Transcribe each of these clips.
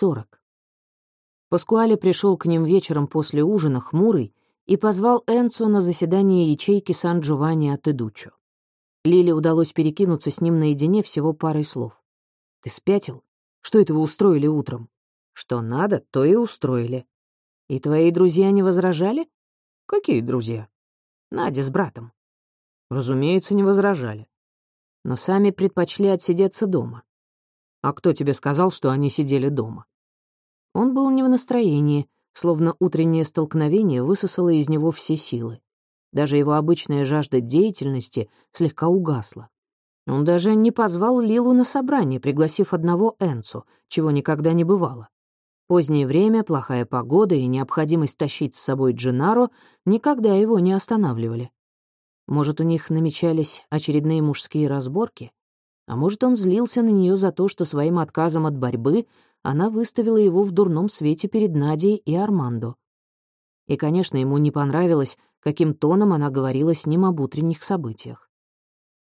40. Паскуале пришел к ним вечером после ужина хмурый и позвал Энцо на заседание ячейки Сан-Джованни от Идуччо. Лиле удалось перекинуться с ним наедине всего парой слов. «Ты спятил? Что это вы устроили утром?» «Что надо, то и устроили». «И твои друзья не возражали?» «Какие друзья?» «Надя с братом». «Разумеется, не возражали. Но сами предпочли отсидеться дома. А кто тебе сказал, что они сидели дома?» Он был не в настроении, словно утреннее столкновение высосало из него все силы. Даже его обычная жажда деятельности слегка угасла. Он даже не позвал Лилу на собрание, пригласив одного Энцу, чего никогда не бывало. Позднее время, плохая погода и необходимость тащить с собой Дженаро никогда его не останавливали. Может, у них намечались очередные мужские разборки? А может, он злился на нее за то, что своим отказом от борьбы она выставила его в дурном свете перед Надей и Армандо. И, конечно, ему не понравилось, каким тоном она говорила с ним об утренних событиях.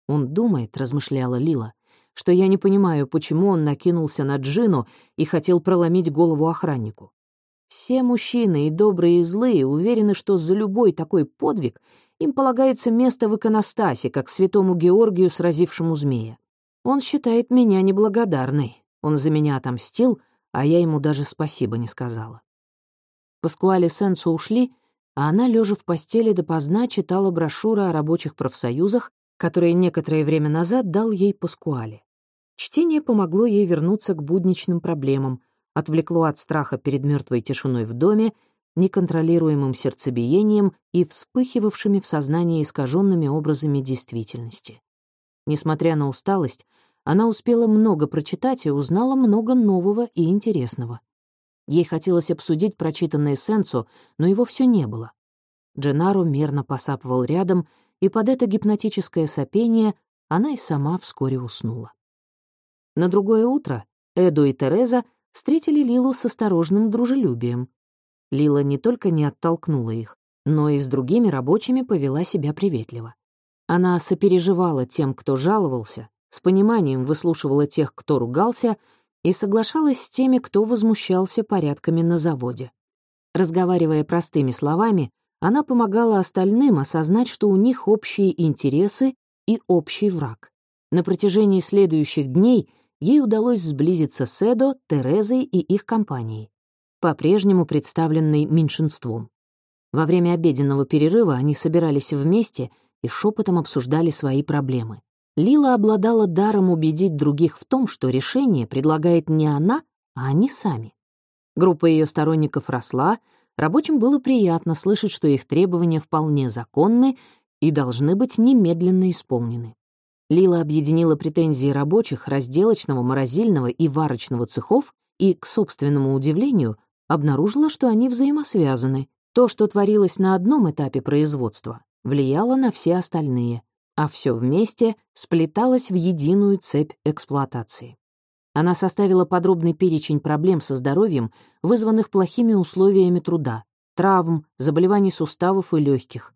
«Он думает», — размышляла Лила, «что я не понимаю, почему он накинулся на Джину и хотел проломить голову охраннику. Все мужчины, и добрые, и злые, уверены, что за любой такой подвиг им полагается место в иконостасе, как святому Георгию, сразившему змея. Он считает меня неблагодарной. Он за меня отомстил, а я ему даже спасибо не сказала. Паскуале Сенсу ушли, а она, лежа в постели допоздна, читала брошюры о рабочих профсоюзах, которые некоторое время назад дал ей Паскуале. Чтение помогло ей вернуться к будничным проблемам, отвлекло от страха перед мертвой тишиной в доме, неконтролируемым сердцебиением и вспыхивавшими в сознании искаженными образами действительности. Несмотря на усталость, она успела много прочитать и узнала много нового и интересного. Ей хотелось обсудить прочитанное Сенцу, но его все не было. Дженаро мерно посапывал рядом, и под это гипнотическое сопение она и сама вскоре уснула. На другое утро Эду и Тереза встретили Лилу с осторожным дружелюбием. Лила не только не оттолкнула их, но и с другими рабочими повела себя приветливо. Она сопереживала тем, кто жаловался, с пониманием выслушивала тех, кто ругался, и соглашалась с теми, кто возмущался порядками на заводе. Разговаривая простыми словами, она помогала остальным осознать, что у них общие интересы и общий враг. На протяжении следующих дней ей удалось сблизиться с Эдо, Терезой и их компанией, по-прежнему представленной меньшинством. Во время обеденного перерыва они собирались вместе и шепотом обсуждали свои проблемы. Лила обладала даром убедить других в том, что решение предлагает не она, а они сами. Группа ее сторонников росла, рабочим было приятно слышать, что их требования вполне законны и должны быть немедленно исполнены. Лила объединила претензии рабочих разделочного, морозильного и варочного цехов и, к собственному удивлению, обнаружила, что они взаимосвязаны. То, что творилось на одном этапе производства, влияло на все остальные — а все вместе сплеталось в единую цепь эксплуатации. Она составила подробный перечень проблем со здоровьем, вызванных плохими условиями труда, травм, заболеваний суставов и легких.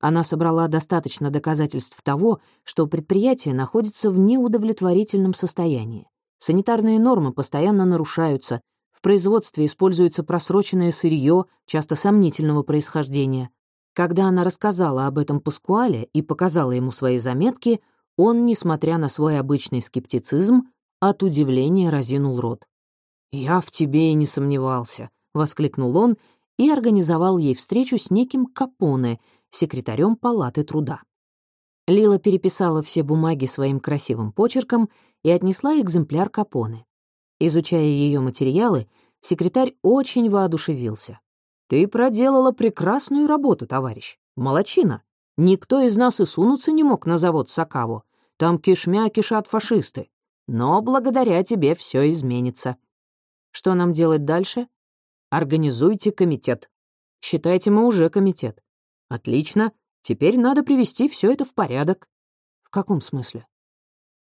Она собрала достаточно доказательств того, что предприятие находится в неудовлетворительном состоянии. Санитарные нормы постоянно нарушаются, в производстве используется просроченное сырье, часто сомнительного происхождения, когда она рассказала об этом Паскуале и показала ему свои заметки, он, несмотря на свой обычный скептицизм, от удивления разинул рот. «Я в тебе и не сомневался», — воскликнул он и организовал ей встречу с неким Капоне, секретарем Палаты труда. Лила переписала все бумаги своим красивым почерком и отнесла экземпляр Капоне. Изучая ее материалы, секретарь очень воодушевился. Ты проделала прекрасную работу, товарищ. Молодчина. Никто из нас и сунуться не мог на завод Сакаву. Там кишмя кишат фашисты. Но благодаря тебе все изменится. Что нам делать дальше? Организуйте комитет. Считайте, мы уже комитет. Отлично. Теперь надо привести все это в порядок. В каком смысле?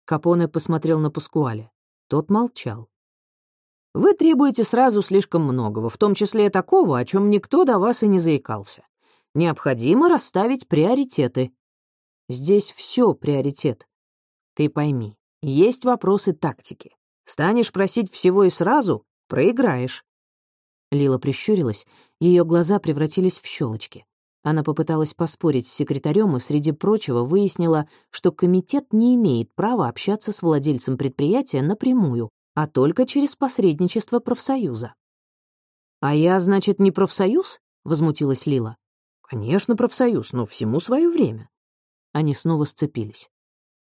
Капоне посмотрел на Паскуале. Тот молчал. Вы требуете сразу слишком многого, в том числе такого, о чем никто до вас и не заикался. Необходимо расставить приоритеты. Здесь все приоритет. Ты пойми, есть вопросы тактики. Станешь просить всего и сразу, Проиграешь». Лила прищурилась, ее глаза превратились в щелочки. Она попыталась поспорить с секретарем и, среди прочего, выяснила, что комитет не имеет права общаться с владельцем предприятия напрямую, а только через посредничество профсоюза. «А я, значит, не профсоюз?» — возмутилась Лила. «Конечно, профсоюз, но всему свое время». Они снова сцепились.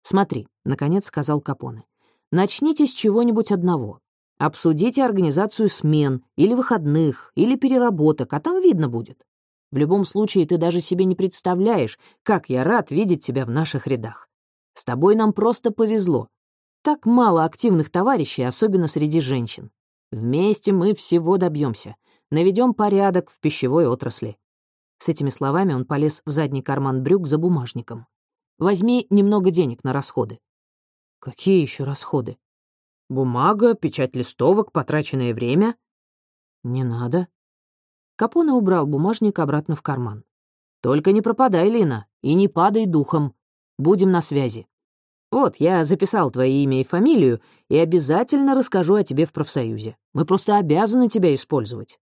«Смотри», — наконец сказал Капоне, — «начните с чего-нибудь одного. Обсудите организацию смен, или выходных, или переработок, а там видно будет. В любом случае, ты даже себе не представляешь, как я рад видеть тебя в наших рядах. С тобой нам просто повезло. Так мало активных товарищей, особенно среди женщин. Вместе мы всего добьемся. Наведем порядок в пищевой отрасли». С этими словами он полез в задний карман брюк за бумажником. «Возьми немного денег на расходы». «Какие еще расходы?» «Бумага, печать листовок, потраченное время». «Не надо», Капоне убрал бумажник обратно в карман. «Только не пропадай, Лина, и не падай духом. Будем на связи. Вот, я записал твое имя и фамилию и обязательно расскажу о тебе в профсоюзе. Мы просто обязаны тебя использовать».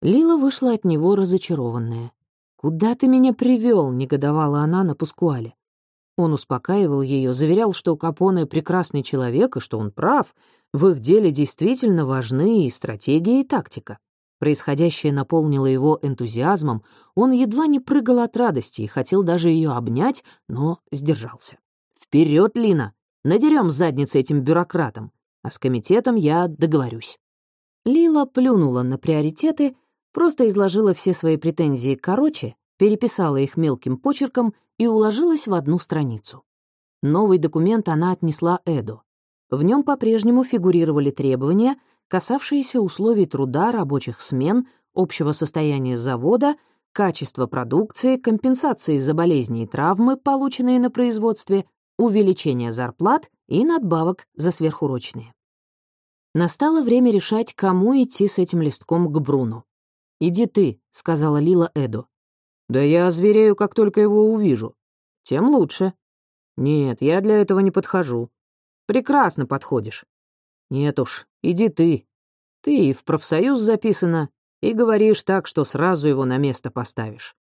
Лила вышла от него разочарованная. «Куда ты меня привел? негодовала она на Пускуале. Он успокаивал ее, заверял, что Капоне — прекрасный человек и что он прав. В их деле действительно важны и стратегия, и тактика. Происходящее наполнило его энтузиазмом, он едва не прыгал от радости и хотел даже ее обнять, но сдержался. «Вперед, Лина! Надерем задницы этим бюрократам, а с комитетом я договорюсь». Лила плюнула на приоритеты, просто изложила все свои претензии короче, переписала их мелким почерком и уложилась в одну страницу. Новый документ она отнесла Эду. В нем по-прежнему фигурировали требования — касавшиеся условий труда, рабочих смен, общего состояния завода, качества продукции, компенсации за болезни и травмы, полученные на производстве, увеличения зарплат и надбавок за сверхурочные. Настало время решать, кому идти с этим листком к Бруну. «Иди ты», — сказала Лила Эду. «Да я озверею, как только его увижу. Тем лучше». «Нет, я для этого не подхожу». «Прекрасно подходишь. «Нет уж, иди ты. Ты и в профсоюз записана, и говоришь так, что сразу его на место поставишь.